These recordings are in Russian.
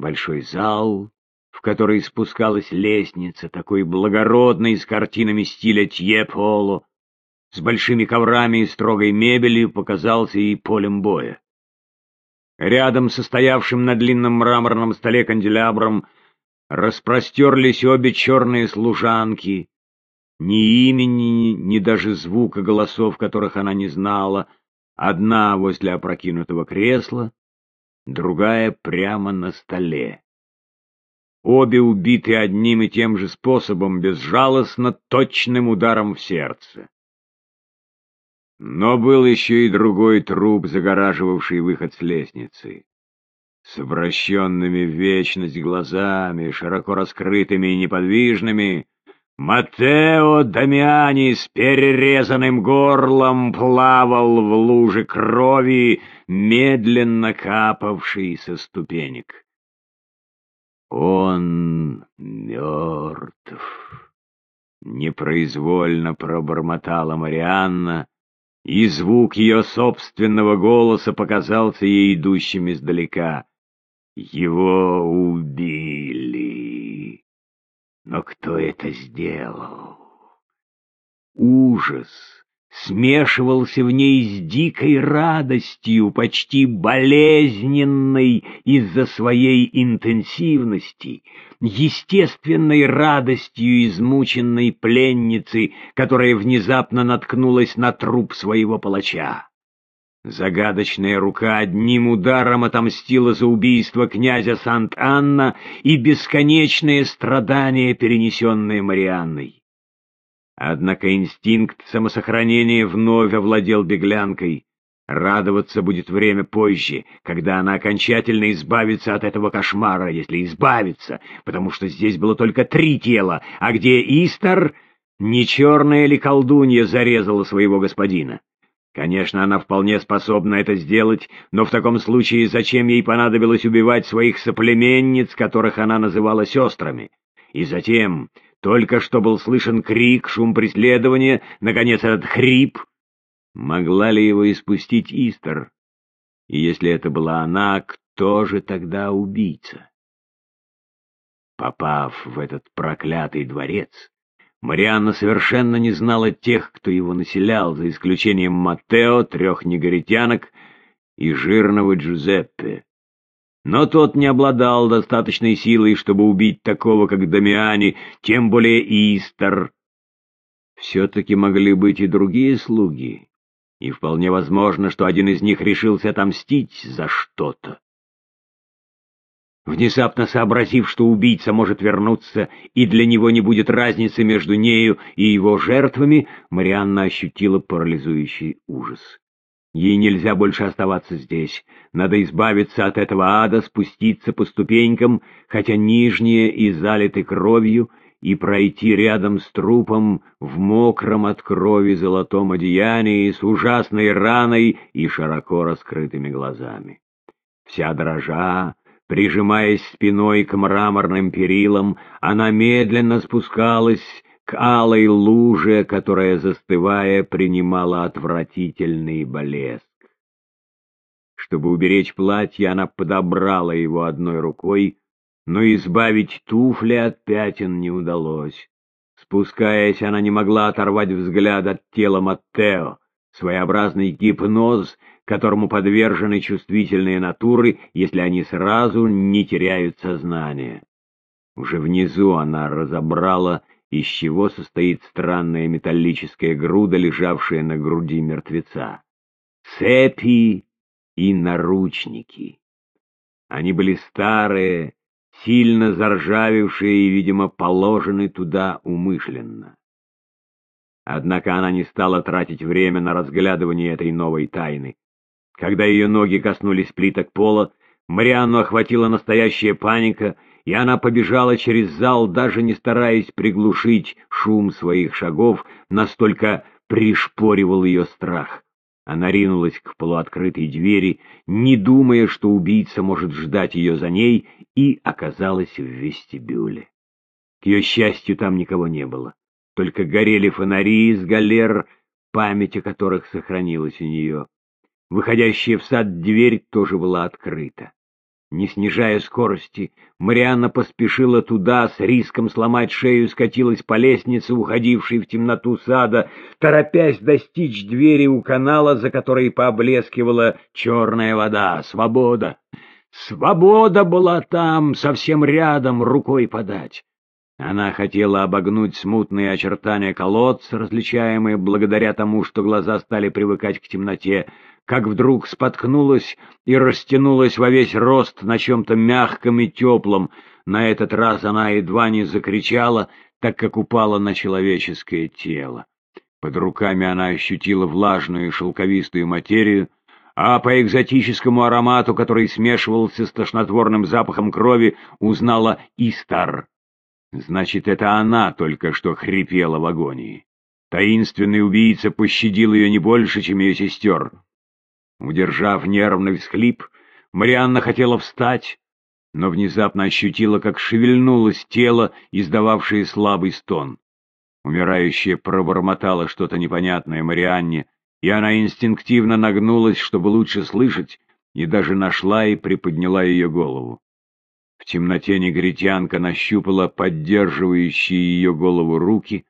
Большой зал, в который спускалась лестница, такой благородной, с картинами стиля Тьеполо, с большими коврами и строгой мебелью, показался и полем боя. Рядом со стоявшим на длинном мраморном столе канделябром распростерлись обе черные служанки, ни имени, ни даже звука голосов, которых она не знала, одна возле опрокинутого кресла, другая прямо на столе. Обе убиты одним и тем же способом, безжалостно, точным ударом в сердце. Но был еще и другой труп, загораживавший выход с лестницы. С обращенными в вечность глазами, широко раскрытыми и неподвижными, Матео Дамиани с перерезанным горлом плавал в луже крови, медленно капавшей со ступенек. Он мертв. Непроизвольно пробормотала Марианна, и звук ее собственного голоса показался ей идущим издалека. Его убили. Но кто это сделал? Ужас смешивался в ней с дикой радостью, почти болезненной из-за своей интенсивности, естественной радостью измученной пленницы, которая внезапно наткнулась на труп своего палача. Загадочная рука одним ударом отомстила за убийство князя Сант-Анна и бесконечные страдания, перенесенные Марианной. Однако инстинкт самосохранения вновь овладел беглянкой. Радоваться будет время позже, когда она окончательно избавится от этого кошмара, если избавится, потому что здесь было только три тела, а где Истар, не черная ли колдунья зарезала своего господина? Конечно, она вполне способна это сделать, но в таком случае зачем ей понадобилось убивать своих соплеменниц, которых она называла сестрами? И затем, только что был слышен крик, шум преследования, наконец этот хрип. Могла ли его испустить Истер? И если это была она, кто же тогда убийца? Попав в этот проклятый дворец, Марианна совершенно не знала тех, кто его населял, за исключением Маттео, трех негритянок и жирного Джузеппе. Но тот не обладал достаточной силой, чтобы убить такого, как Дамиани, тем более Истер. Все-таки могли быть и другие слуги, и вполне возможно, что один из них решился отомстить за что-то. Внезапно сообразив, что убийца может вернуться, и для него не будет разницы между нею и его жертвами, Марианна ощутила парализующий ужас. Ей нельзя больше оставаться здесь. Надо избавиться от этого ада, спуститься по ступенькам, хотя нижние и залиты кровью, и пройти рядом с трупом в мокром от крови золотом одеянии с ужасной раной и широко раскрытыми глазами. Вся дрожа, прижимаясь спиной к мраморным перилам, она медленно спускалась к алой луже, которая, застывая, принимала отвратительный блеск. Чтобы уберечь платье, она подобрала его одной рукой, но избавить туфли от пятен не удалось. Спускаясь, она не могла оторвать взгляд от тела Маттео, своеобразный гипноз, которому подвержены чувствительные натуры, если они сразу не теряют сознание. Уже внизу она разобрала из чего состоит странная металлическая груда, лежавшая на груди мертвеца. Цепи и наручники. Они были старые, сильно заржавевшие и, видимо, положены туда умышленно. Однако она не стала тратить время на разглядывание этой новой тайны. Когда ее ноги коснулись плиток пола, Марианну охватила настоящая паника — и она побежала через зал, даже не стараясь приглушить шум своих шагов, настолько пришпоривал ее страх. Она ринулась к полуоткрытой двери, не думая, что убийца может ждать ее за ней, и оказалась в вестибюле. К ее счастью, там никого не было. Только горели фонари из галер, память о которых сохранилась у нее. Выходящая в сад дверь тоже была открыта. Не снижая скорости, Марианна поспешила туда, с риском сломать шею, скатилась по лестнице, уходившей в темноту сада, торопясь достичь двери у канала, за которой поблескивала черная вода. Свобода! Свобода была там, совсем рядом, рукой подать. Она хотела обогнуть смутные очертания колодца, различаемые благодаря тому, что глаза стали привыкать к темноте, как вдруг споткнулась и растянулась во весь рост на чем-то мягком и теплом. На этот раз она едва не закричала, так как упала на человеческое тело. Под руками она ощутила влажную шелковистую материю, а по экзотическому аромату, который смешивался с тошнотворным запахом крови, узнала Истар. Значит, это она только что хрипела в агонии. Таинственный убийца пощадил ее не больше, чем ее сестер. Удержав нервный всхлип, Марианна хотела встать, но внезапно ощутила, как шевельнулось тело, издававшее слабый стон. Умирающая пробормотала что-то непонятное Марианне, и она инстинктивно нагнулась, чтобы лучше слышать, и даже нашла и приподняла ее голову. В темноте негритянка нащупала поддерживающие ее голову руки,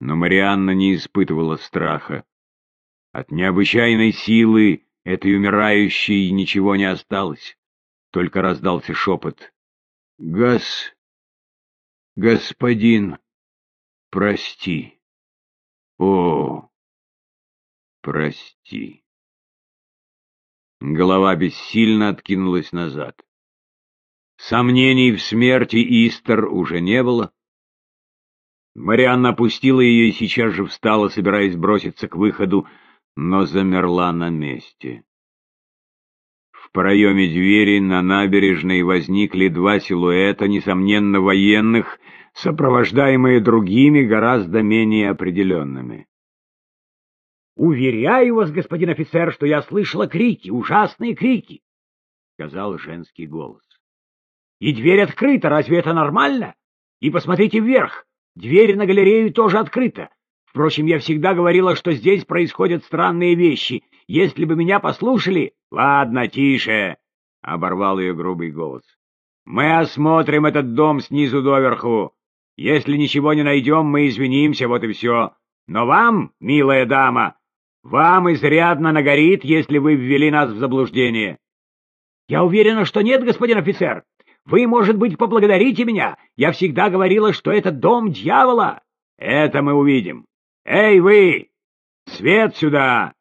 но Марианна не испытывала страха. От необычайной силы Этой умирающей ничего не осталось, только раздался шепот. «Гас... господин, прости. О, прости». Голова бессильно откинулась назад. Сомнений в смерти Истер уже не было. Марианна опустила ее и сейчас же встала, собираясь броситься к выходу, но замерла на месте. В проеме двери на набережной возникли два силуэта, несомненно военных, сопровождаемые другими, гораздо менее определенными. «Уверяю вас, господин офицер, что я слышала крики, ужасные крики!» — сказал женский голос. «И дверь открыта, разве это нормально? И посмотрите вверх, дверь на галерею тоже открыта. Впрочем, я всегда говорила, что здесь происходят странные вещи. Если бы меня послушали... — Ладно, тише, — оборвал ее грубый голос. — Мы осмотрим этот дом снизу доверху. Если ничего не найдем, мы извинимся, вот и все. Но вам, милая дама, вам изрядно нагорит, если вы ввели нас в заблуждение. — Я уверена, что нет, господин офицер. Вы, может быть, поблагодарите меня. Я всегда говорила, что это дом дьявола. Это мы увидим. «Эй, вы! Свет сюда!»